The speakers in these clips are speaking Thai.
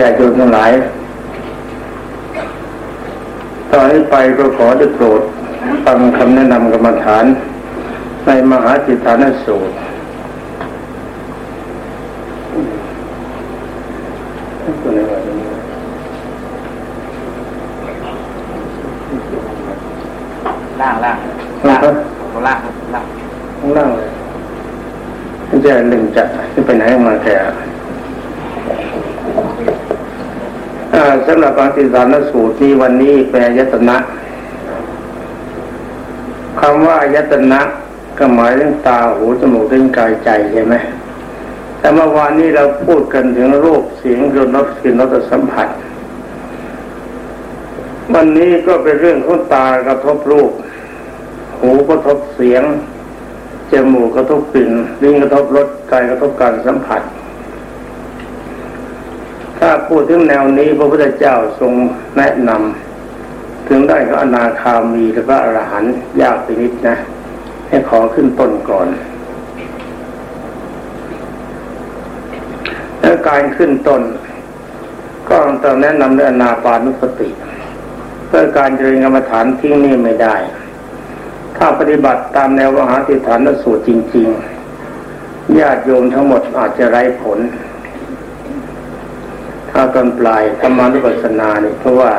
ญาติโยมทั้งหลาย ตอนนี้ไปก็ขอได้โปรดฟังคำแนะนำกรรมฐาน ในมหาจิตฐานสูตรตัวไหนวะตัวนี้ ล่างล่าง ล่า ล่าง งตัวล่างครับล่าง ข้างล่างเลยไม่ใช่หนึ่งจัดที่ไปไหนมาแกอ่าสำหรับปฏิสารสูตรที่วันนี้แปลยตนะคำว่ายตนะก็หมายถึงตาหูจมูกลิ้นกายใจใช่ไหมแต่เมื่อวานนี้เราพูดกันถึงรูปเสียงรสรสกลิ่นรสสัมผัส วันนี้ก็เป็นเรื่องของตากระทบรูป หูกระทบเสียงจมูกกระทบกลิ่นลิ้นกระทบรสกายกระทบการสัมผัส ถ้าพูดถึงแนวนี้พระพุทธเจ้าทรงแนะนำถึงได้ก็อนาคามีแล้วก็อรหันต์ยากไปนิดนะ ให้ขอขึ้นต้นก่อนแล้วการขึ้นต้น ก็ต้องแนะนำด้วยอนาปานุสติ เพื่อการเจริญกรรมฐานทิ้งนี่ไม่ได้ ถ้าปฏิบัติตามแนวมหาติฐานสูตรจริง ๆ ญาติโยมทั้งหมดอาจจะไร้ผลาตอนปลายธรรมานุปัสสนาเนี่ยเพราะว่า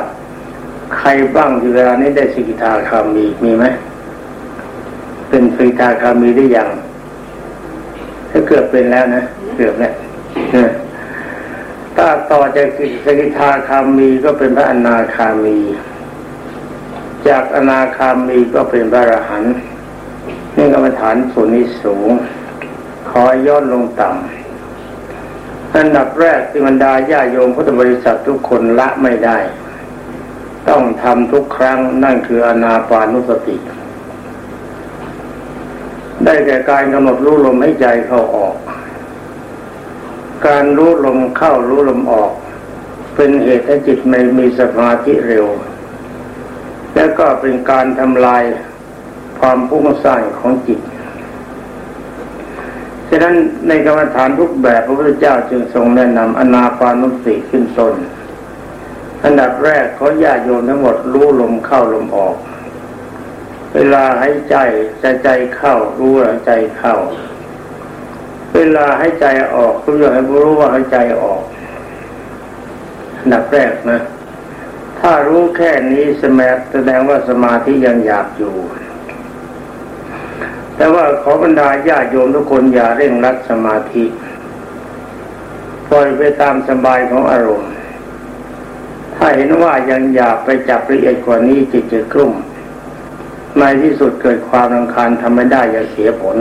ใครบ้างที่เวลานี้ได้สิกิทาคามีมีไหมเป็นสิกิทาคามีได้ยังถ้าเกือบเป็นแล้วนะเกือบแล้วถ้าต่อจากสกิทาคามีก็เป็นพระอนาคามี จากอนาคามีก็เป็นพระอรหันต์นี่กรรมฐานส่วนนี้สูง ขอย้อนลงต่ำ อันดับแรกที่บรรดาญาโยมพุทธบริษัททุกคนละไม่ได้ ต้องทำทุกครั้งนั่นคืออนาปานุสติ ได้แก่การกำหนดรู้ลมให้ใจเข้าออก การรู้ลมเข้ารู้ลมออก เป็นเหตุให้จิตไม่มีสมาธิเร็ว และก็เป็นการทำลายความพุ่งสร้างของจิต ฉะนั้นในกรรมฐานทุกแบบพระพุทธเจ้าจึงทรงแนะนำอนาปานุสติขึ้นตนอันดับแรกเขาญาโยมทั้งหมดรู้ลมเข้าลมออก เวลาให้ใจใจใจเข้ารู้ว่าใจเข้า เวลาให้ใจออกรู้ว่าให้รู้ว่าให้ใจออกอันดับแรกนะ ถ้ารู้แค่นี้สมแสดงว่าสมาธิยังหยาบอยู่ แต่ว่าขอบรรดาญาโยมทุกคนอย่าเร่งรัดสมาธิปล่อยไปตามสบายของอารมณ์ ถ้าเห็นว่ายังอยากไปจับละเอียดกว่านี้จิตจะกลุ่มในที่สุดเกิดความรังคาญทำไม่ได้อย่าเสียผล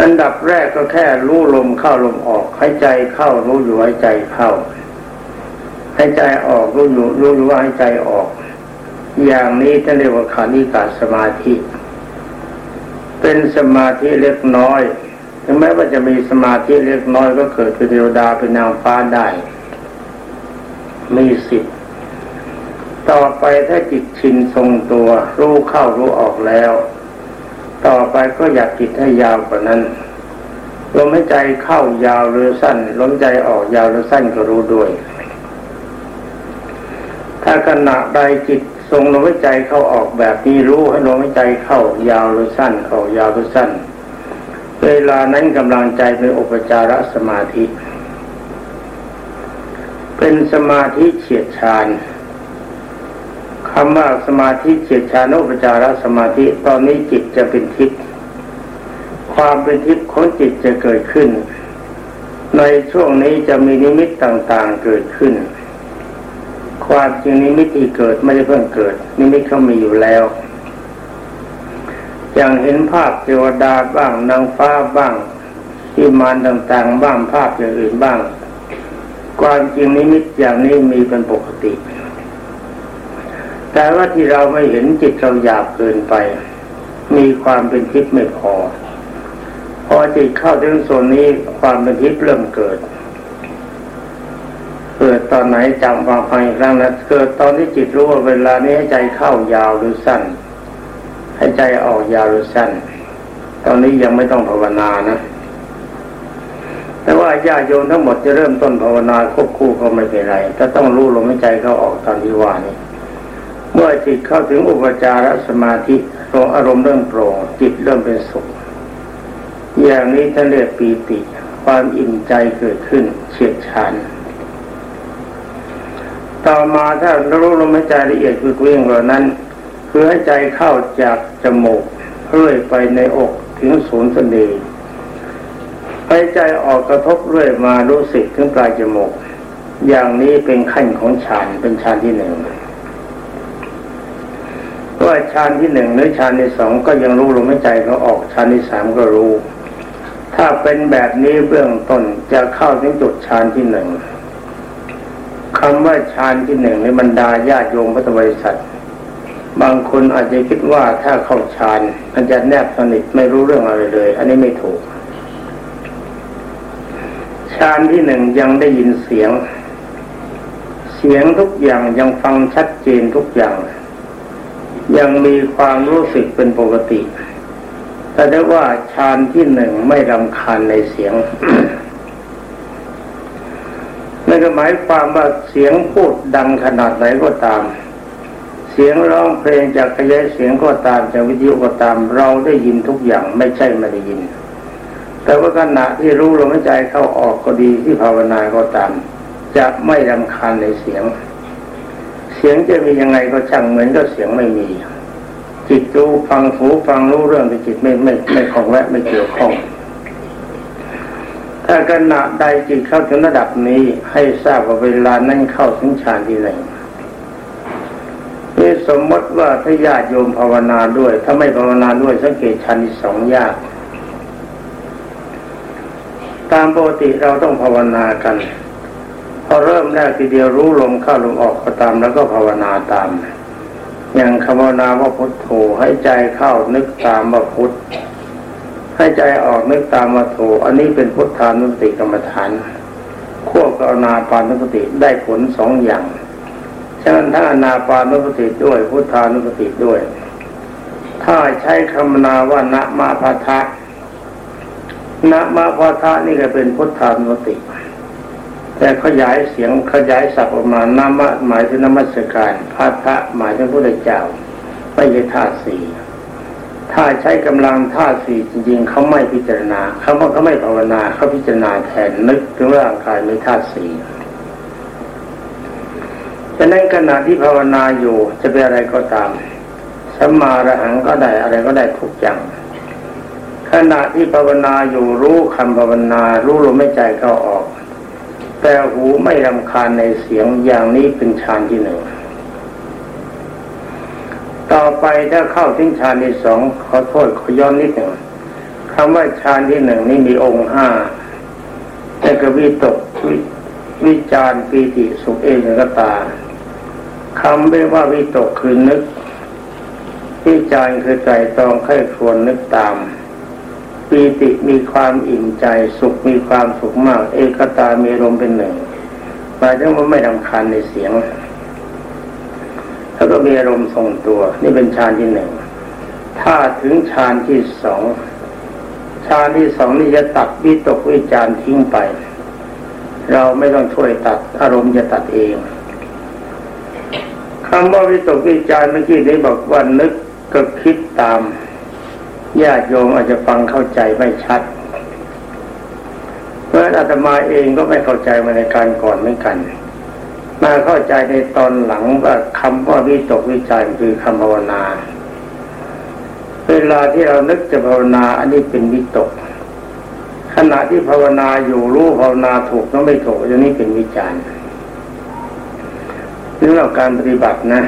อันดับแรกก็แค่รู้ลมเข้าลมออกให้ใจเข้ารู้อยู่ให้ใจเข้าให้ใจออกรู้อยู่รู้อยู่ว่าให้ใจออก อย่างนี้ท่านเรียกว่าขานิกาสมาธิ เป็นสมาธิเล็กน้อย ถึงแม้ว่าจะมีสมาธิเล็กน้อยก็เกิดเป็นเทวดาเป็นนางฟ้าได้ มีสิทธิ์ต่อไปถ้าจิตชินทรงตัว รู้เข้ารู้ออกแล้ว ต่อไปก็อยากจิตให้ยาวกว่านั้นลมหายใจเข้ายาวหรือสั้นลมใจออกยาวหรือสั้นก็รู้ด้วย ถ้าขณะใดจิต ทรงลมหายใจเข้าออกแบบนี้รู้ให้ลมหายใจเข้ายาวหรือสั้นออกยาวหรือสั้น เวลานั้นกำลังใจเป็นอุปจารสมาธิ เป็นสมาธิเฉียดชานคำว่าสมาธิเฉียดชานอุปจารสมาธิตอนนี้จิตจะเป็นทิพย์ความเป็นทิพย์ของจิตจะเกิดขึ้น ในช่วงนี้จะมีนิมิตต่างๆเกิดขึ้น ความจริงนิมิตที่เกิดไม่ได้เพิ่งเกิด นิมิตเขามีอยู่แล้ว อย่างเห็นภาพเทวดาบ้างนางฟ้าบ้างที่มารต่างๆ บ้างภาพอย่างอื่นบ้าง ความจริงนิมิตอย่างนี้มีเป็นปกติ แต่ว่าที่เราไม่เห็นจิตเราหยาบเกินไป มีความเป็นทิพย์ไม่พอ พอจิตเข้าถึงส่วนนี้ความเป็นทิพย์เริ่มเกิด เกิดตอนไหนจำฟังฟังอีกครั้งนะเกิดตอนที่จิตรู้ว่าเวลานี้ให้ใจเข้ายาวหรือสั้น ให้ใจออกยาวหรือสั้น ตอนนี้ยังไม่ต้องภาวนานะ แต่ว่าญาติโยมทั้งหมดจะเริ่มต้นภาวนาควบคู่ก็ไม่เป็นไรแต่ต้องรู้ลมหายใจเขาออกตามที่ว่านี่เมื่อจิตเข้าถึงอุปจารสมาธิลงอารมณ์เริ่มโปร่งจิตเริ่มเป็นสุขอย่างนี้ท่านเรียกปีติ ความอิ่มใจเกิดขึ้นเฉียดชาน ต่อมาถ้ารู้ลมหายใจละเอียดคือเวียงเหล่านั้น คือให้ใจเข้าจากจมูกเรื่อยไปในอกถึงศูนย์สนีหายใจออกกระทบเรื่อยมารู้สึกถึงปลายจมูกอย่างนี้เป็นขั้นของฌานเป็นฌานที่หนึ่งว่าฌานที่หนึ่งหรือฌานที่สองก็ยังรู้ลมหายใจเขาออกฌานที่สามก็รู้ ถ้าเป็นแบบนี้เบื้องต้นจะเข้าถึงจุดฌานที่หนึ่ง คำว่าฌานที่หนึ่งในบรรดาญาโยมพุทธบริษัทบางคนอาจจะคิดว่าถ้าเข้าฌานมันจะแนบสนิทไม่รู้เรื่องอะไรเลย อันนี้ไม่ถูกฌานที่หนึ่งยังได้ยินเสียง เสียงทุกอย่างยังฟังชัดเจนทุกอย่าง ยังมีความรู้สึกเป็นปกติ แต่ได้ว่าฌานที่หนึ่งไม่รำคาญในเสียง ก็หมายความว่าเสียงพูดดังขนาดไหนก็ตาม เสียงร้องเพลงจากขยายเสียงก็ตามจากวิทยุก็ตาม เราได้ยินทุกอย่างไม่ใช่ไม่ได้ยิน แต่ว่าขณะที่รู้ลมหายใจเข้าออกก็ดีที่ภาวนาก็ตาม จะไม่รำคาญในเสียง เสียงจะมียังไงก็ช่างเหมือนกับเสียงไม่มี จิตรู้ฟังหูฟังรู้เรื่องแต่จิตไม่ไม่ไม่ของแวะไม่เกี่ยวข้อง ถ้าขณะใดจิตเข้าถึงระดับนี้ให้ทราบว่าเวลานั้นเข้าถึงฌานที่ไหนนี่สมมติว่าถ้าญาติโยมภาวนาด้วย ถ้าไม่ภาวนาด้วยสังเกตฌานที่สองยาก ตามปกติเราต้องภาวนากันพอเริ่มแรกทีเดียวรู้ลมเข้าลมออกก็ตามแล้วก็ภาวนาตาม อย่างคำภาวนาว่าพุทโธให้ใจเข้านึกตามว่าพุท ให้ใจออกนึกตามมาโถอันนี้เป็นพุทธานุสติกรรมฐานควบกับนาปานุสติได้ผลสองอย่างฉะนั้นถ้านาปานุสติด้วย พุทธานุสติด้วย ถ้าใช้คำนาว่านะมาพาทะนะมาพาทะนี่ก็เป็นพุทธานุสติ แต่ขยายเสียงขยายศัพท์ออกมานามะหมายถึงนมัสการพาทะหมายถึงพระเจ้าไม่ใช่ธาตุสี่ ถ้าใช้กำลังท่าสี่จริงๆเขาไม่พิจารณาเขาเขาไม่ภาวนาเขาพิจารณาแทนนึกถึงร่างกายในท่าสี่ฉะนั้นขณะที่ภาวนาอยู่จะเป็นอะไรก็ตามสัมมาระหังก็ได้อะไรก็ได้ทุกอย่างขณะที่ภาวนาอยู่รู้คำภาวนา รู้ลมไม่ใจเข้าออก แต่หูไม่รำคาญในเสียงอย่างนี้เป็นฌานที่หนึ่ง ต่อไปถ้าเข้าถึงฌานที่สองขอโทษขอย้อนนิดหนึ่งคำว่าฌานที่หนึ่งนี่มีองค์ห้าแต่กวิตกวิวิจารปีติสุขเองกตาคำไม่ว่าวิตกคือนึก วิจารคือใจตองไข้ควรนึกตามปีติมีความอิ่มใจสุขมีความสุขมาก เอกตามีลมเป็นหนึ่งหมายถึงว่าไม่ดำคัญในเสียง แล้วก็มีอารมณ์ทรงตัว นี่เป็นฌานที่หนึ่งถ้าถึงฌานที่สองฌานที่สองนี่จะตัดวิตกวิจารทิ้งไป เราไม่ต้องช่วยตัดอารมณ์จะตัดเองคำว่าวิตกวิจารเมื่อกี้ได้บอกว่านึกก็คิดตามญาติโยมอาจจะฟังเข้าใจไม่ชัดเพราะอาตมาเองก็ไม่เข้าใจมาในการก่อนเหมือนกัน มาเข้าใจในตอนหลังว่าคำว่าวิตกวิจารคือคำภาวนา เวลาที่เรานึกจะภาวนาอันนี้เป็นวิตก ขณะที่ภาวนาอยู่รู้ภาวนาถูกแล้วไม่ถูกอย่างนี้เป็นวิจารณ์นี่เราการปฏิบัตินะ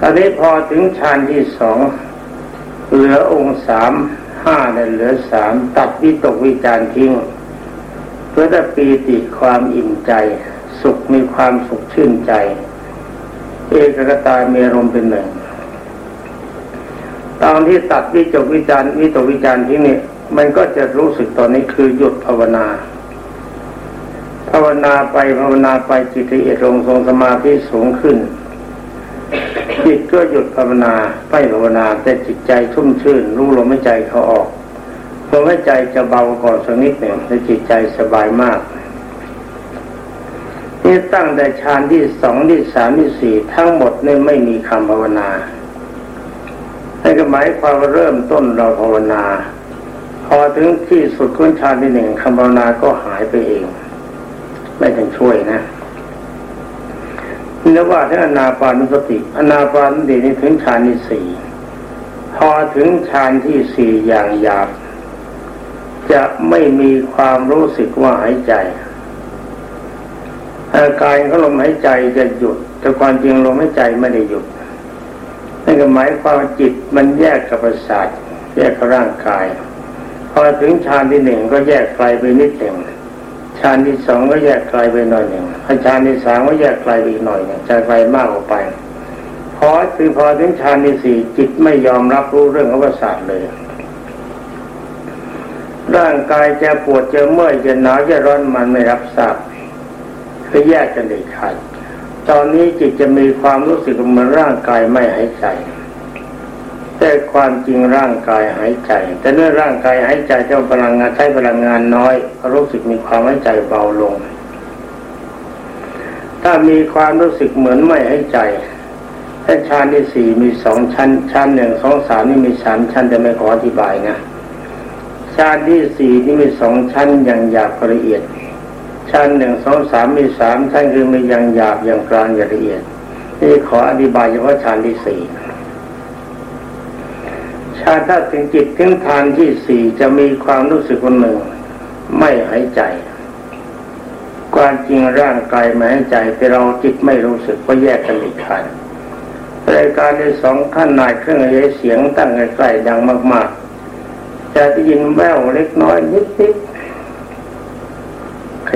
ตอนนี้พอถึงฌานที่สองเหลือองค์สามห้าเนี่ยเหลือสามตัดวิตกวิจารทิ้ง เพื่อจะปีติความอิ่มใจ สุขมีความสุขชื่นใจ เอกกตามีอารมณ์เป็นหนึ่งตอนที่ตัดวิจกวิจารวิตกวิจารที่นี่มันก็จะรู้สึกตอนนี้คือหยุดภาวนาภาวนาไปภาวนาไปจิตละเอียดลงทรงสมาธิสูงขึ้น จิตก็หยุดภาวนาไม่ภาวนาแต่จิตใจชุ่มชื่น รู้ลมไม่ใจเขาออกลมหายใจจะเบาก่อนสักนิดหนึ่งและจิตใจสบายมาก นี่ตั้งแต่ฌานที่สองที่สามที่สี่ทั้งหมดนี่ไม่มีคำภาวนานั่นก็หมายความว่าเริ่มต้นเราภาวนา พอถึงที่สุดของฌานที่หนึ่งคำภาวนาก็หายไปเอง ไม่ต้องช่วยนะนี่ว่าถ้าอนาปานุสติอนาปานุสตินี่ถึงฌานที่สี่พอถึงฌานที่สี่อย่างหยาบจะไม่มีความรู้สึกว่าหายใจ อาการเของลมหายใจจะหยุด แต่ความจริงลมหายใจไม่ได้หยุดนั่นก็หมายความจิตมันแยกกับประสาทแยกกับร่างกาย พอถึงฌานที่หนึ่งก็แยกไกลไปนิดหนึ่งฌานที่สองก็แยกไกลไปหน่อยหนึ่งฌานที่สามก็แยกไกลไปอีกหน่อยหนึ่งจะไกลมากออกไปพอคือพอถึงฌานที่สี่จิตไม่ยอมรับรู้เรื่องของประสาทเลย ร่างกายจะปวดจะเมื่อยจะหนาวจะร้อนมันไม่รับทราบ คือแยกกันเด็ดขาดตอนนี้จิตจะมีความรู้สึกเหมือนร่างกายไม่หายใจ แต่ความจริงร่างกายหายใจ แต่เมื่อร่างกายหายใจเจ้าพลังงานใช้พลังงานน้อยรู้สึกมีความหายใจเบาลง ถ้ามีความรู้สึกเหมือนไม่หายใจถ้าชั้นที่สี่มีสองชั้น ชั้นหนึ่งสองสามนี่มีสามชั้นแต่ไม่ขออธิบายนะชั้นที่สี่นี่มีสองชั้นอย่างหยาบละเอียด ชั้นหนึ่งสองสามมีสามชั้นคือมีอย่างหยาบอย่างกลางอย่างละเอียดนี่ขออธิบายเฉพาะชั้นที่สี่ชาถ้าถึงจิตถึงฐานที่สี่จะมีความรู้สึกคนหนึ่ง ไม่หายใจความจริงร่างกายไม่หายใจแต่เราจิตไม่รู้สึกว่าแยกกันอีกขาดรายการในสองขั้นนายเครื่องยเสียงตั้งใกล้ๆดังมากๆจะได้ยินแววเล็กน้อยนิดๆ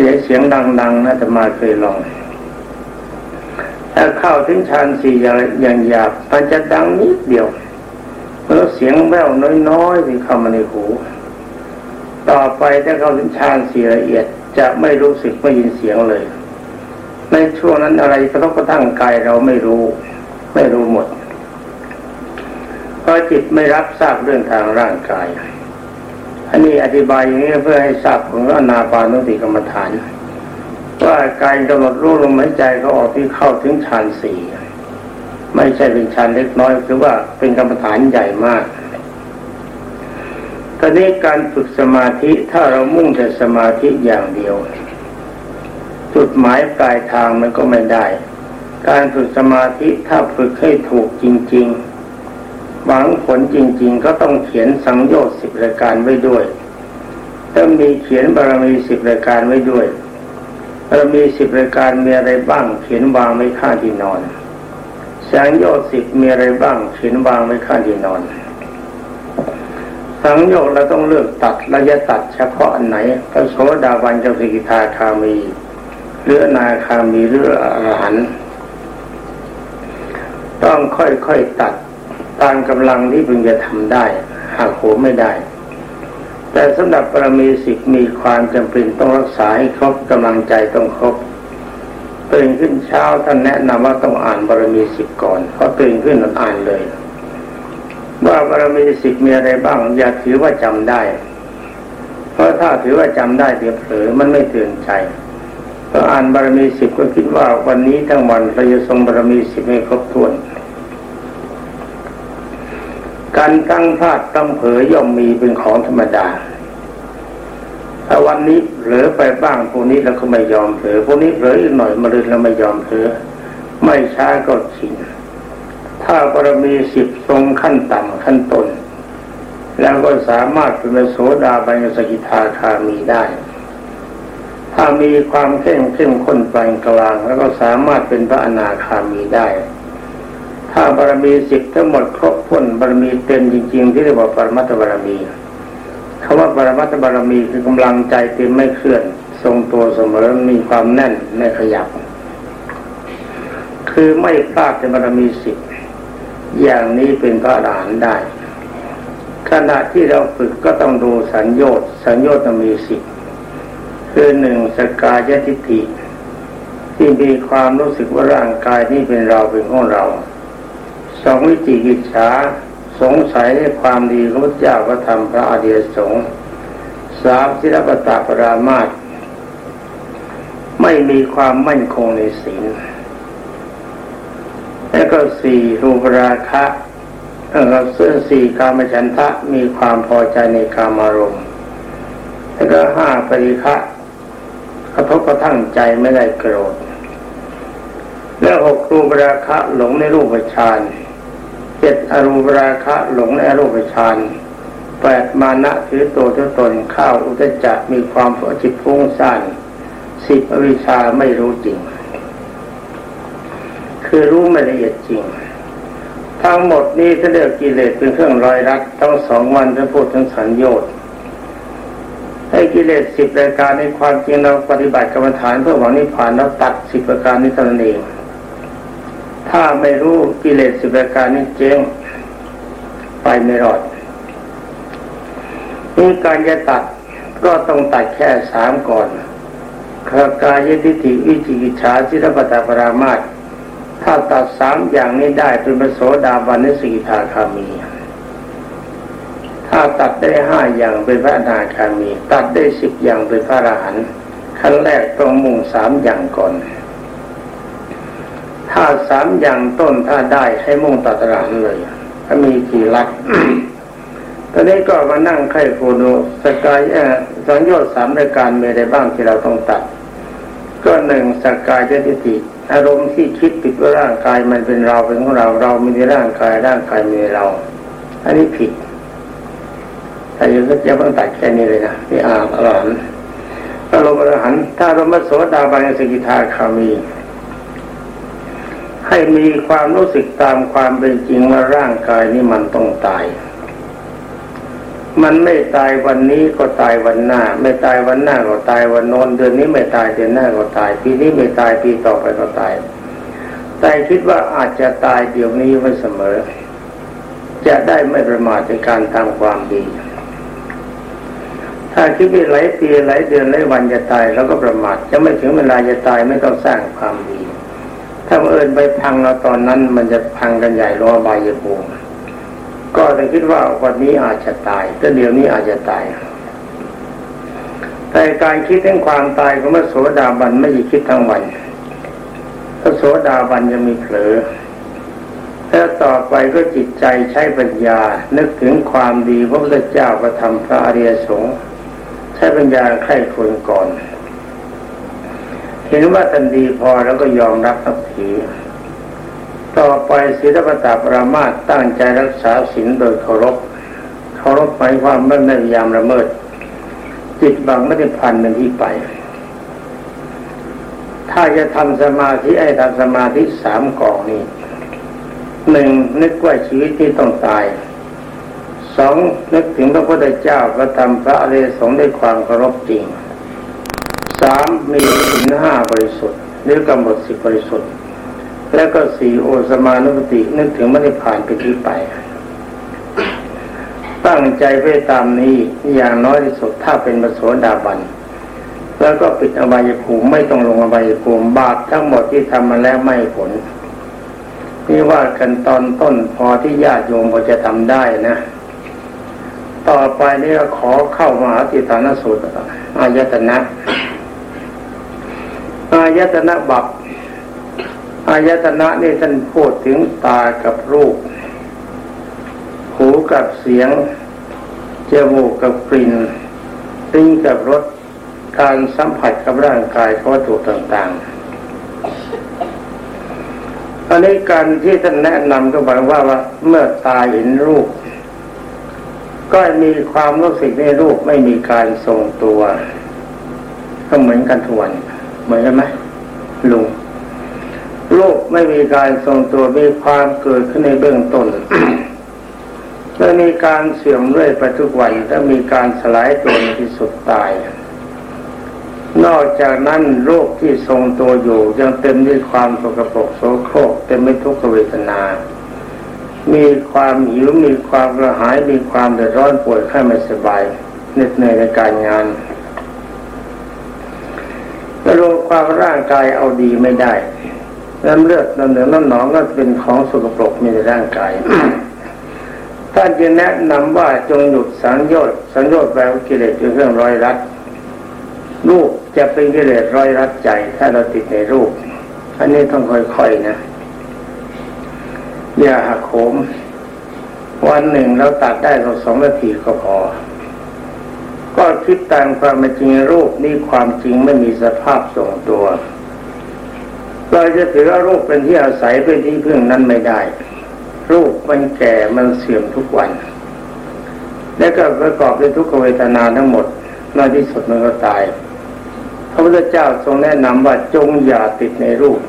ขยายเสียงดังๆนะแต่มาเคยลองถ้าเข้าถึงฌานสี่อย่างหยาบมันจะดังนิดเดียวแล้วเสียงแว่วน้อยๆที่เข้ามาในหู ต่อไปถ้าเข้าถึงฌานสี่ละเอียด จะไม่รู้สึกไม่ยินเสียงเลย ในช่วงนั้นอะไรกระทบกระทั่งกายเราไม่รู้ ไม่รู้หมดเพราะจิตไม่รับทราบเรื่องทางร่างกาย อันนี้อธิบายอย่างนี้เพื่อให้ทราบของอนาปานุติกรรมฐาน ว่าการกำหนดรู้ลมหายใจเขาออกที่เข้าถึงฌานสี่ไม่ใช่เป็นฌานเล็กน้อยคือว่าเป็นกรรมฐานใหญ่มากตอนนี้การฝึกสมาธิถ้าเรามุ่งแต่สมาธิอย่างเดียว จุดหมายปลายทางมันก็ไม่ได้ การฝึกสมาธิถ้าฝึกให้ถูกจริง ๆ หวังผลจริง ๆ ก็ต้องเขียนสังโยชน์สิบรายการไว้ด้วยต้องมีเขียนบารมีสิบรายการไว้ด้วยบารมีสิบรายการมีอะไรบ้าง เขียนวางไว้ข้างที่นอนสังโยชน์สิบมีอะไรบ้าง เขียนวางไว้ข้างที่นอนสังโยชน์เราต้องเลือกตัดระยะตัดเฉพาะอันไหนพระโสดาบันเจ้าสิกิทาคามีหรือนาคามีหรืออรหันต้องค่อยๆตัด ตามกำลังที่พึงจะทำได้ หากโหไม่ได้ แต่สำหรับปรมีสิกมีความจำเป็นต้องรักษาให้ครบกำลังใจต้องครบตื่นขึ้นเช้าท่านแนะนำว่าต้องอ่านบารมีสิบก่อนเพราะตื่นขึ้นอ่านเลยว่าบารมีสิบมีอะไรบ้าง อย่าถือว่าจำได้ เพราะถ้าถือว่าจำได้เดี๋ยวเผลอมันไม่เตือนใจก็อ่านบารมีสิบก็คิดว่าวันนี้ทั้งวันเราจะทรงบารมีสิบให้ครบถ้วน การตั้งพลาดตั้งเผยย่อมมีเป็นของธรรมดาถ้าวันนี้เผลอไปบ้างพวกนี้เราก็ไม่ยอมเผลอพวกนี้เผลออีกหน่อยมาเลยเราไม่ยอมเผลอไม่ช้าก็ชินถ้าบารมีสิบทรงขั้นต่ำขั้นต้นแล้วก็สามารถเป็นโสดาบันสกิทาคามีได้ ถ้ามีความเข้มเข้มข้นปานกลาง แล้วก็สามารถเป็นพระอนาคามีได้ ถ้าบารมีสิบทั้งหมดครบถ้นบารมีเต็มจริง ๆ ที่เรียกว่าปรมัตถบารมีคำว่าปรมัตถบารมีคือกำลังใจเต็มไม่เคลื่อน ทรงตัวเสมอมีความแน่นไม่ขยับ คือไม่พลาดในบารมีสิบอย่างนี้เป็นพระอรหันต์ได้ ขณะที่เราฝึกก็ต้องดูสัญญา์สัญญา์มีสิบคือหนึ่งสกายทิฏฐิที่มีความรู้สึกว่าร่างกายนี้เป็นเราเป็นของเรา สองวิจิกิจฉาสงสัยในความดีของพระเจ้าพระธรรมพระอริยสงฆ์สามศิลปตาปรามาตไม่มีความมั่นคงในศีลแล้วก็สี่รูปราคะแล้วก็เสื้อสี่กามฉันทะมีความพอใจในกามารมณ์แล้วก็ห้าปริฆะกระทบกระทั่งใจไม่ได้โกรธ แล้วหกรูปราคะหลงในรูปฌาน เจ็ดอรูปราคะหลงในอรูปฌานแปดมานะถือตัวทุตนข้าวอุตจักมีความฝัจิตฟุ้งซ่านสิบอวิชชาไม่รู้จริง คือรู้ไม่ละเอียดจริง ทั้งหมดนี้ถ้าเรียกกิเลสเป็นเครื่องรอยรัดทั้งสองวันจะพูดถึงสัญญชน์ให้กิเลสสิบรายการในความจริงเราปฏิบัติกรรมฐานเพื่อหวังนิพพานแล้วตัดสิบประการนี้ตนเอง ถ้าไม่รู้กิเลสสิบรายการนี้เจ๊งไปไม่รอดนี่การจะตัดก็ต้องตัดแค่สามก่อนขากายทิฏฐิวิจิกิจฉาศิลปตาปรามาตถ้าตัดสามอย่างนี้ได้เป็นปโสดาบันนิสิกาคามี ถ้าตัดได้ห้าอย่างเป็นพระนาคามี ตัดได้สิบอย่างเป็นพระอรหันต์ขั้นแรกต้องมุ่งสามอย่างก่อน ถ้าสามอย่างต้นถ้าได้ให้มุ่งตัดรหันเลยถ้ามีกี่ลักตอนนี้ก็มานั่งไข้โคดูสกายสังโยชน์สามรายการมีอะไรบ้างที่เราต้องตัด ก็หนึ่งสกายยติติอารมณ์ที่คิดปิดว่าร่างกายมันเป็นเราเป็นของเราเรามีในร่างกายร่างกายมีในเรา อันนี้ผิดแต่ยังก็ยังต้องตัดแค่นี้เลยนะที่อ่านอรหันอารมณ์อรหันถ้าอารมณ์โสดาบันสกิทาคามี ให้มีความรู้สึกตามความเป็นจริงว่าร่างกายนี้มันต้องตาย มันไม่ตายวันนี้ก็ตายวันหน้า ไม่ตายวันหน้าก็ตายวันโน้นเดือนนี้ไม่ตายเดือนหน้าก็ตาย ปีนี้ไม่ตายปีต่อไปก็ตาย แต่คิดว่าอาจจะตายเดี๋ยวนี้ไว้เสมอ จะได้ไม่ประมาทในการทำความดี ถ้าคิดว่าหลายปีหลายเดือนหลายวันจะตายแล้วก็ประมาทจะไม่ถึงเวลาจะตายไม่ต้องสร้างความดี ถ้าเอิญไปพังเราตอนนั้น มันจะพังกันใหญ่รอบายภูมิก็จะคิดว่าวันนี้อาจจะตายแต่เดี๋ยวนี้อาจจะตาย แต่การคิดถึงความตายของพระโสดาบันไม่ใช่คิดทั้งวันพระโสดาบันยังมีเผลอแล้วต่อไปก็จิตใจใช้ปัญญา นึกถึงความดีพระพุทธเจ้าประทำพระอริยสงฆ์ใช้ปัญญาไข้ควรก่อน ห็นว่าทันดีพอแล้วก็ยอมรับนับถือต่อไปศีลปตาปรามาตตั้งใจรักษาศีลโดยเคารพเคารพหมายความไม่ได้ยามละเมิด จิตบังไม่ได้พันเป็นที่ไป ถ้าจะทำสมาธิไอ้ทำสมาธิสามกองนี้หนึ่งนึกว่าชีวิตที่ต้องตายสองนึกถึงพระพุทธเจ้าพระธรรมพระอริยสงฆ์ด้วยความเคารพจริง สามมีศีลห้าบริสุทธิ์หรือกำหนดสิบริสุทธิ์ แล้วก็สี่โอสมานุปตินึกถึงไม่ได้ผ่านไปที่ไป ตั้งใจไว้ตามนี้อย่างน้อยที่สุดถ้าเป็นปโสดาบัน แล้วก็ปิดอบายภูมิไม่ต้องลงอบายภูมิบาปทั้งหมดที่ทำมาแล้วไม่ผลนี่ว่ากันตอนต้นพอที่ญาติโยมพอจะทำได้นะ ต่อไปนี่ขอเข้ามาติฐานสูตรอายตนะายตนะบับอายตนะนี่ท่านพูดถึงตากับรูป หูกับเสียง จมูกกับกลิ่นลิ้นกับรส การสัมผัสกับร่างกายวัตถุต่างๆ อันนี้การที่ท่านแนะนำก็บอกว่าว่า เมื่อตาเห็นรูป ก็มีความรู้สึกในรูปไม่มีการทรงตัว ก็เหมือนกันทวน เหมือนกันไหมลุงโลกไม่มีการทรงตัวมีความเกิดขึ้นในเบื้องต้นและมีการเสื่อมเรื่อยไปทุกวันและมีการสลายตัวในที่สุดตาย นอกจากนั้นโรคที่ทรงตัวอยู่ยังเต็มด้วยความสกปรกโสโครกเต็มไปทุกขเวทนา มีความหิวมีความกระหายมีความเดือดร้อนป่วยไข้ไม่สบายเหน็ดเหนื่อยในการงาน รวมความร่างกายเอาดีไม่ได้น้ำเลือดน้ำเหลืองน้ำหนองก็เป็นของสกปรกมีในร่างกายท่านจึงแนะนำว่าจงหยุดสังโยชน์สังโยชน์แปลว่ากิเลสคือเครื่องร้อยรัดรูปจะเป็นกิเลสร้อยรัดใจ ถ้าเราติดในรูป อันนี้ต้องค่อยๆนะอย่าหักโหมวันหนึ่งเราตัดได้สองนาทีก็พอ ก็คิดตามความเป็นจริงรูปนี่ความจริงไม่มีสภาพทรงตัวเราจะถือว่ารูปเป็นที่อาศัยเป็นที่พึ่งนั้นไม่ได้ รูปมันแก่มันเสื่อมทุกวัน และก็ประกอบด้วยทุกขเวทนาทั้งหมดในที่สุดมันก็ตายพระพุทธเจ้าทรงแนะนำว่าจงอย่าติดในรูป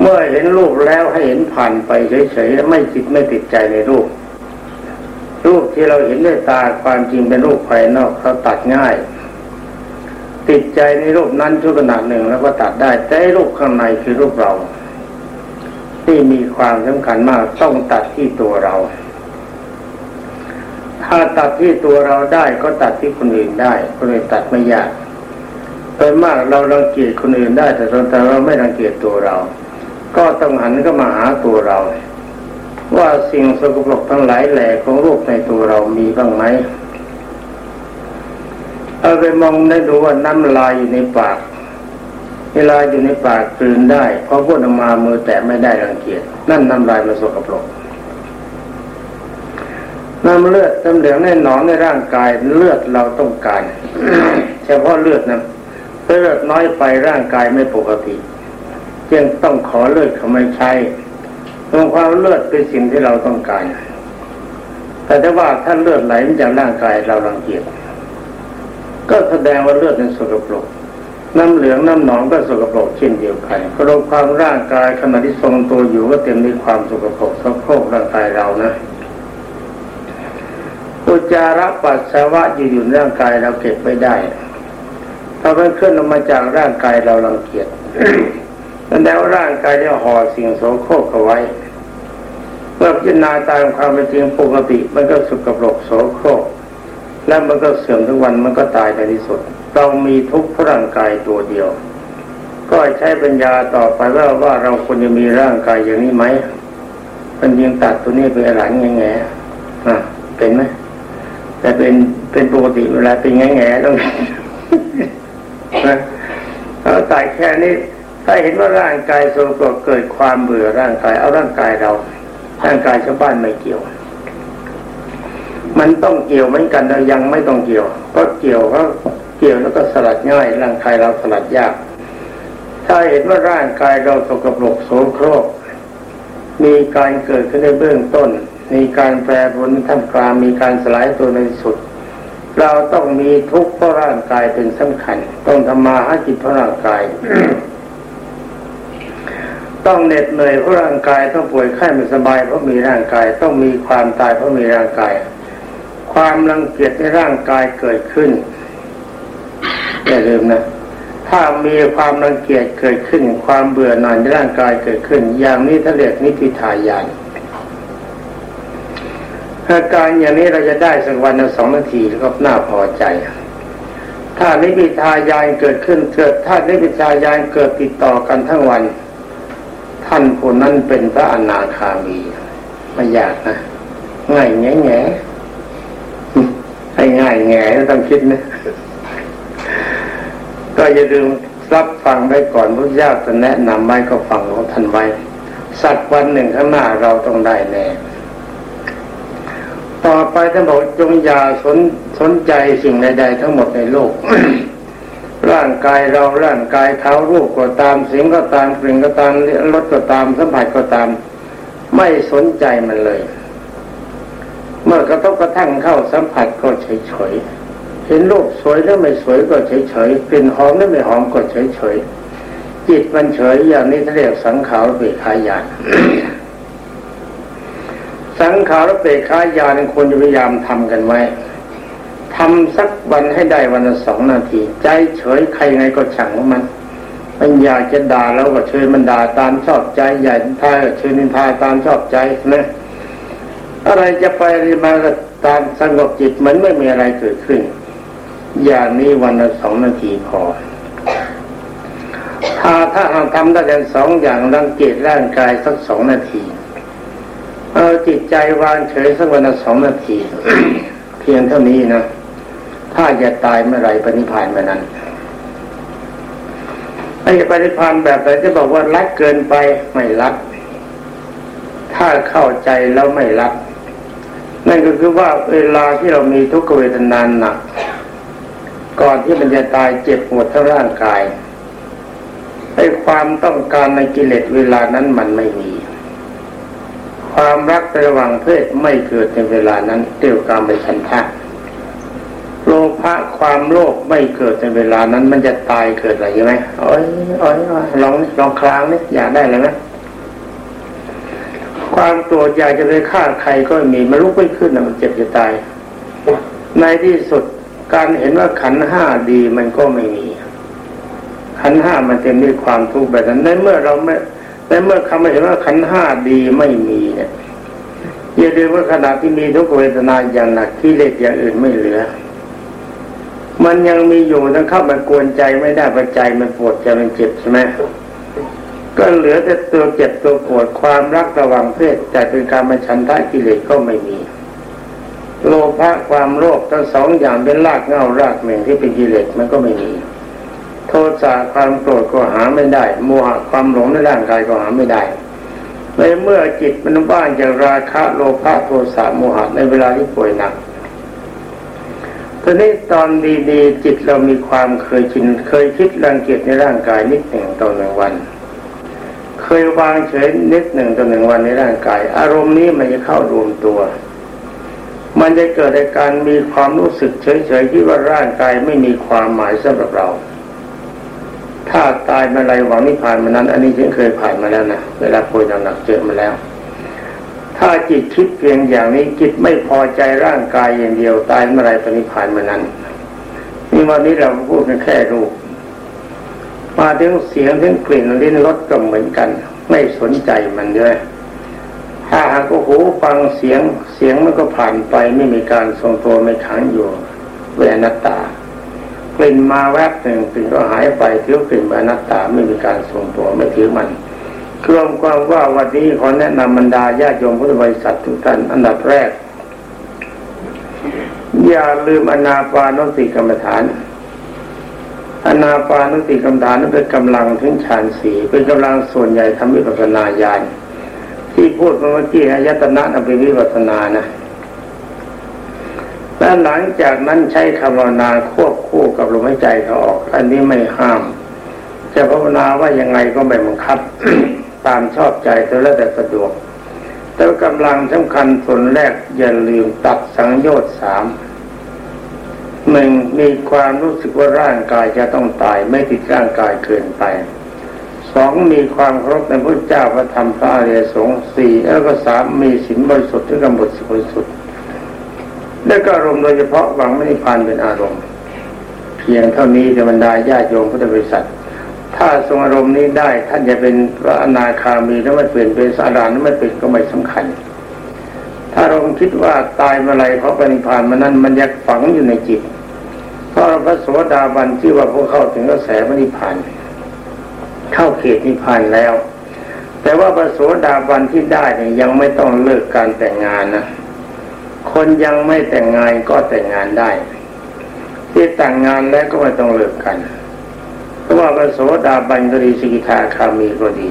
เมื่อเห็นรูปแล้วให้เห็นผ่านไปเฉยๆและไม่จิตไม่ติดใจในรูป ที่เราเห็นด้วยตาความจริงเป็นรูปภายนอกเขาตัดง่าย ติดใจในรูปนั้นชั่วขณะหนึ่งแล้วก็ตัดได้แต่รูปข้างในคือรูปเรา ที่มีความสำคัญมากต้องตัดที่ตัวเรา ถ้าตัดที่ตัวเราได้ก็ตัดที่คนอื่นได้ คนอื่นตัดไม่ยากโดยมากเรารังเกียจคนอื่นได้ แต่แต่เราไม่รังเกียจตัวเรา ก็ต้องหันก็มาหาตัวเรา ว่าสิ่งสกปรกทั้งหลายแหล่ของรูปในตัวเรามีบ้างไหมเอาไปมองได้ดูว่าน้ำลายอยู่ในปากเวลาอยู่ในปากกลืนได้พอพูดออกมามือแตะไม่ได้รังเกียจนั่นน้ำลายมันสกปรกน้ำเลือดน้ำเหลืองในหนองในร่างกายเลือดเราต้องการเฉพาะเลือดนะเลือดน้อยไปร่างกายไม่ปกติจึงต้องขอเลือดเขาไม่ใช้ ตรงความเลือดเป็นสิ่งที่เราต้องการ แต่ถ้าว่าถ้าเลือดไหลมาจากร่างกายเรารังเกียจ ก็แสดงว่าเลือดเป็นสกปรก น้ำเหลืองน้ำหนองก็สกปรกเช่นเดียวกันเพราะความร่างกายขณะที่ทรงตัวอยู่ก็เต็มด้วยความสกปรกสกปรกร่างกายเรานะอุจาระปัสสาวะอยู่อยู่ในร่างกายเราเก็บไม่ได้ถ้ามันขึ้นออกมาจากร่างกายเรารังเกียจ แสดงว่าร่างกายจะห่อสิ่งโสโครกเอาไว้เมื่อพิจารณาตามความเป็นจริงปกติมันก็สุกประโหลกโสโครก แล้วมันก็เสื่อมทุกวันมันก็ตายในที่สุดเรามีทุกข์ร่างกายตัวเดียว ก็ใช้ปัญญาต่อไปว่าว่าเราควรจะมีร่างกายอย่างนี้ไหมมันยิงตัดตัวนี้เป็นหลังแง่แง่อะเป็นไหมแต่เป็นเป็นปกติเวลาเป็นแง่แง่ต้องนะเราตายแค่นี้ ถ้าเห็นว่าร่างกายโสโครกเกิดความเบื่อร่างกายเอาร่างกายเรา ร่างกายชาวบ้านไม่เกี่ยว มันต้องเกี่ยวเหมือนกันเรายังไม่ต้องเกี่ยว ก็เกี่ยวก็เกี่ยวแล้วก็สลัดง่าย ร่างกายเราสลัดยาก ถ้าเห็นว่าร่างกายเราสกปรกโสโครก มีการเกิดขึ้นในเบื้องต้น มีการแปรปรวนท่ามกลางมีการสลายตัวในสุดเราต้องมีทุกข์เพราะร่างกายเป็นสำคัญ ต้องทำมาหาจิตเพราะร่างกาย ต้องเหน็ดเหนื่อยเพราะร่างกายต้องป่วยไข้ไม่สบายเพราะมีร่างกายต้องมีความตายเพราะมีร่างกาย ความรังเกียจในร่างกายเกิดขึ้นอย่าลืมนะถ้ามีความรังเกียจเกิดขึ้น ความเบื่อหน่ายในร่างกายเกิดขึ้น อย่างนี้ถ้าเรียกนิพพิทายานอาการอย่างนี้เราจะได้สักวันละสองนาทีก็น่าพอใจ ถ้านิพพิทายานเกิดขึ้นเกิดถ้านิพพิทายานเกิดติดต่อกันทั้งวัน ท่านคนนั้นเป็นพระอนาคามีไม่ยากนะง่ายแง่แง่ให้ง่ายแง่ต้องคิดนะก็อย่าลืมรับฟังไว้ก่อนพระเจ้าจะแนะนำไว้ก็ฟังของท่านไว้ สักวันหนึ่งข้างหน้าเราต้องได้แน่ ต่อไปท่านบอกจงอย่าสนสนใจสิ่งใดๆทั้งหมดในโลก ร่างกายเราร่างกายเขารูปก็ตามเสียงก็ตามกลิ่นก็ตามรสก็ตามสัมผัสก็ตาม ไม่สนใจมันเลย เมื่อกระทบกระทั่งเข้าสัมผัสก็เฉยๆเห็นรูปสวยแล้วไม่สวยก็เฉยๆกลิ่นหอมแล้วไม่หอมก็เฉยๆจิตมันเฉยอย่างนี้เรียกสังขารเบขายานสังขารเบขายานควรจะพยายามทำกันไว้ ทำสักวันให้ได้วันละสองนาที ใจเฉยใครไงก็ช่างมัน มันอยากจะด่าแล้วก็เชิญมันด่าตามชอบใจใหญ่ทายเชิญนินทาตามชอบใจนะอะไรจะไปมาตามสงบจิตเหมือนไม่มีอะไรเกิดขึ้น อย่างนี้วันละสองนาทีพอถ้าถ้าเราทำได้กันสองอย่างรังเกียจร่างกายสักสองนาที เอาจิตใจวางเฉยสักวันละสองนาที เพียงเท่านี้นะ ถ้าจะตายเมื่อไรปณิพานเมื่อนั้นไอ้ปณิพานแบบไหนจะบอกว่ารักเกินไปไม่รัก ถ้าเข้าใจแล้วไม่รัก นั่นก็คือว่าเวลาที่เรามีทุกขเวทนานหนักก่อนที่มันจะตายเจ็บปวดทั้งร่างกายไอ้ความต้องการในกิเลสเวลานั้นมันไม่มี ความรักระหว่างเพศไม่เกิดในเวลานั้นเตี่ยวกรรมไปชันทะ ภะความโลภไม่เกิดในเวลานั้น มันจะตายเกิดอะไรใช่ไหมโอ้ยโอ้ยลองลองคลางนี่อยากได้เลยไหมความโกรธอยากจะไปฆ่าใครก็มีมันลุกไม่ขึ้นนะมันเจ็บจะตาย ในที่สุดการเห็นว่าขันห้าดีมันก็ไม่มี ขันห้ามันเต็มด้วยความทุกข์แบบนั้นในเมื่อเราไม่ในเมื่อคำเห็นว่าขันห้าดีไม่มีเนี่ยอย่าลืมว่าขณะที่มีทุกเวทนาอย่างหนักที่เล็กอย่างอื่นไม่เหลือ มันยังมีอยู่ทั้งเข้ามากวนใจไม่ได้ปัจจัยมันปวดใจมันเจ็บใช่ไหมก็เหลือแต่ตัวเจ็บตัวปวดความรักระหว่างเพศแต่เป็นการมาชันทะกิเลสก็ไม่มี โลภะความโลภทั้งสองอย่างเป็นรากเงารากหนึ่งที่เป็นกิเลสมันก็ไม่มี โทสะความโกรธก็หาไม่ได้ โมหะความหลงในร่างกายก็หาไม่ได้ในเมื่อจิตมันว่างจากราคะโลภะโทสะโมหะในเวลาที่ป่วยหนัก ตอนนี้ตอนดีๆ จิตเรามีความเคยชินเคยคิดรังเกียจในร่างกายนิดหนึ่งต่อหนึ่งวัน เคยวางเฉยนิดหนึ่งต่อหนึ่งวันในร่างกาย อารมณ์นี้มันจะเข้ารวมตัว มันจะเกิดในการมีความรู้สึกเฉยๆที่ว่าร่างกายไม่มีความหมายสำหรับเรา ถ้าตายเมาไรหวังนิพพานมานั้น อันนี้ฉันเคยผ่านมาแล้วนะเวลาป่วยหนักๆเจอมาแล้ว ถ้าจิตคิดเพียงอย่างนี้จิตไม่พอใจร่างกายอย่างเดียวตายเมื่อไรปณิพานมานั้น นี่วันนี้เราพูดกันแค่รูปมาถึงเสียงถึงกลิ่นลิ้นรสก็เหมือนกัน ไม่สนใจมันเลยถ้าหากหูฟังเสียงเสียงมันก็ผ่านไปไม่มีการทรงตัวไม่ขังอยู่เวนัตตากลิ่นมาแวบหนึ่งกลิ่นก็หายไปถือกลิ่นมานัตตาไม่มีการทรงตัวไม่ถือมัน รวมความว่าวันนี้ขอแนะนำบรรดาญาติโยมพุทธบริษัททุกท่านอันดับแรก อย่าลืมอนาปานสติกรรมฐาน อนาปานสติกรรมฐานนั้นเป็นกำลังถึงฌานสีเป็นกำลังส่วนใหญ่ทำวิปัสสนาญาณที่พูดเมื่อกี้อายตนะนเป็นวิปัสสนานะและหลังจากนั้นใช้คำภาวนาควบคู่กับลมหายใจเขาออก อันนี้ไม่ห้าม จะภาวนาว่ายังไงก็ไม่บังคับ ตามชอบใจแต่แล้วแต่สะดวก แต่กำลังสำคัญส่วนแรกอย่าลืมตัดสังโยชน์สามหนึ่งมีความรู้สึกว่าร่างกายจะต้องตายไม่ติดร่างกายเกินไปสองมีความเคารพในพระเจ้าพระธรรมพระอริยสงฆ์สี่แล้วก็สามมีศีลบริสุทธิ์ที่กำหนดบริสุทธิ์และก็อารมณ์โดยเฉพาะหวังไม่ได้พานเป็นอารมณ์ เพียงเท่านี้จะบรรดาญาโยมพุทธบริษัท ถ้าทรงอารมณ์นี้ได้ ท่านจะเป็นพระอนาคามีแล้วไม่เปลี่ยนเป็นสารานไม่เป็นก็ไม่สำคัญ ถ้าเราคิดว่าตายเมื่อไรเพราะปณิพานมันนั้นมันยังฝังอยู่ในจิต เพราะพระโสดาบันที่ว่าพวกเข้าถึงกระแสมณิพานเข้าเขตนิพพานแล้ว แต่ว่าพระโสดาบันที่ได้เนี่ยยังไม่ต้องเลิกการแต่งงานนะคนยังไม่แต่งงานก็แต่งงานได้ ที่แต่งงานแล้วก็ไม่ต้องเลิกกัน ว่าพระโสดาบันก็ดีสกิทาคามีก็ดี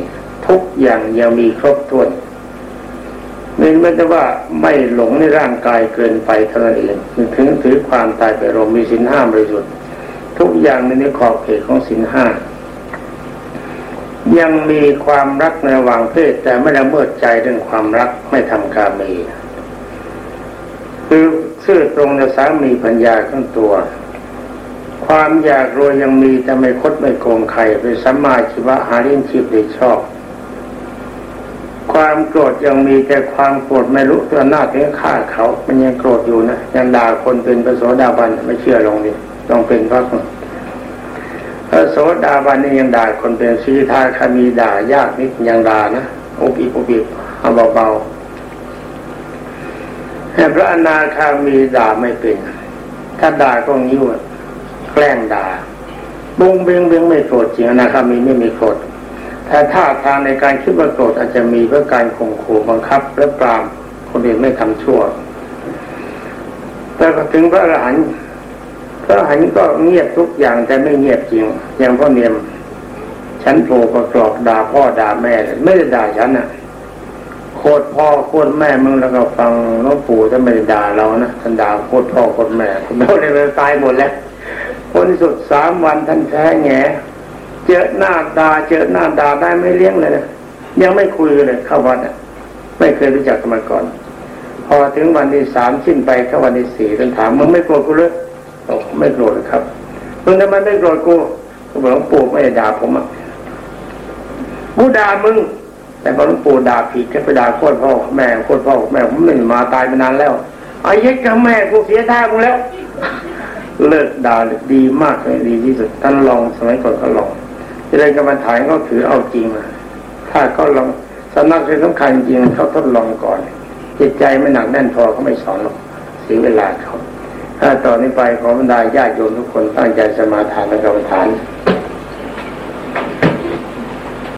ทุกอย่างยังมีครบถ้วนเน้นไม่ได้ว่าไม่หลงในร่างกายเกินไปเท่านั้นเองถึงถือความตายไปรมมีสินห้าบริสุทธิ์ทุกอย่างในนขอบเขตของสินห้ายังมีความรักในระหว่างเพศ แต่ไม่ละเมิดใจเรื่องความรักไม่ทำการมีคือซื่อตรงในสามีปัญญาข้งตัว ความอยากรวยยังมีแต่ไม่คดไม่โกงใครเป็นสัมมาชีวะหาเลี้ยงชีพได้ชอบ ความโกรธยังมีแต่ความโกรธไม่รู้ตัวหน้าถึงฆ่าเขา มันยังโกรธอยู่นะยังด่าคนเป็นพระโสดาบันไม่เชื่อลองดิลองเป็นพระพระโสดาบันนี่ยังด่าคนเป็นสีทาคามีด่ายากนิดยังด่านะอุบิอุบิเอาเบาๆแต่พระอนาคามีด่าไม่เป็น ถ้าด่าก็งิ้ว แกล้งด่าบุ้งเบงเบงไม่โกรธจริงนาคามีไม่มีโกรธแต่ท่าทางในการคิดว่าโกรธอาจจะมีเพื่อการข่มขู่บังคับและปรามคนอื่นไม่ทำชั่ว แต่ถึงพระอรหันต์พระอรหันต์ก็เงียบทุกอย่างแต่ไม่เงียบจริง อย่างพ่อเนียม ฉันโผล่ประกอบด่าพ่อด่าแม่ ไม่ได้ด่าฉันนะโคตรพ่อโคตรแม่มึงแล้วก็ฟังหลวงปู่ท่านไม่ได้ด่าเรานะท่านด่าโคตรพ่อโคตรแม่เราเลยตายหมดแล้ว คนที่สุดสามวันท่านแท้แงเจอหน้าด่าเจอหน้าด่าได้ไม่เลี้ยงเลยนะยังไม่คุยเลยเข้าวัดน่ะ ไม่เคยรู้จักกันมาก่อน พอถึงวันที่สามสิ้นไปเข้าวันที่สี่ท่านถามมึงไม่โกรธกูเลยบอกไม่โกรธครับมึงทำไมไม่โกรธกูก็บอกหลวงปู่ไม่ได้ด่าผมอะกูด่ามึง แต่พอหลวงปู่ด่าผิดก็ไปด่าโคตรพ่อแม่โคตรพ่อแม่ผมไม่มาตายมานานแล้วไอ้ยักษ์กับแม่กูเสียท่ากูแล้ว เลิกด่าดีมากเลยดีที่สุดท่านลองสมัยก่อนก็ลองจะเรียนกรรมฐานก็ถือเอาจริงมาถ้าก็ลองสำนักที่นสำคัญจริงเขาทดลองก่อน จิตใจไม่หนักแน่นพอเขาไม่สอนหรอกเสียเวลาเขาถ้าต่อนนี้ไปขอบรรดาญาติโยมทุกคนตั้งใจสมาทานและกรรมฐาน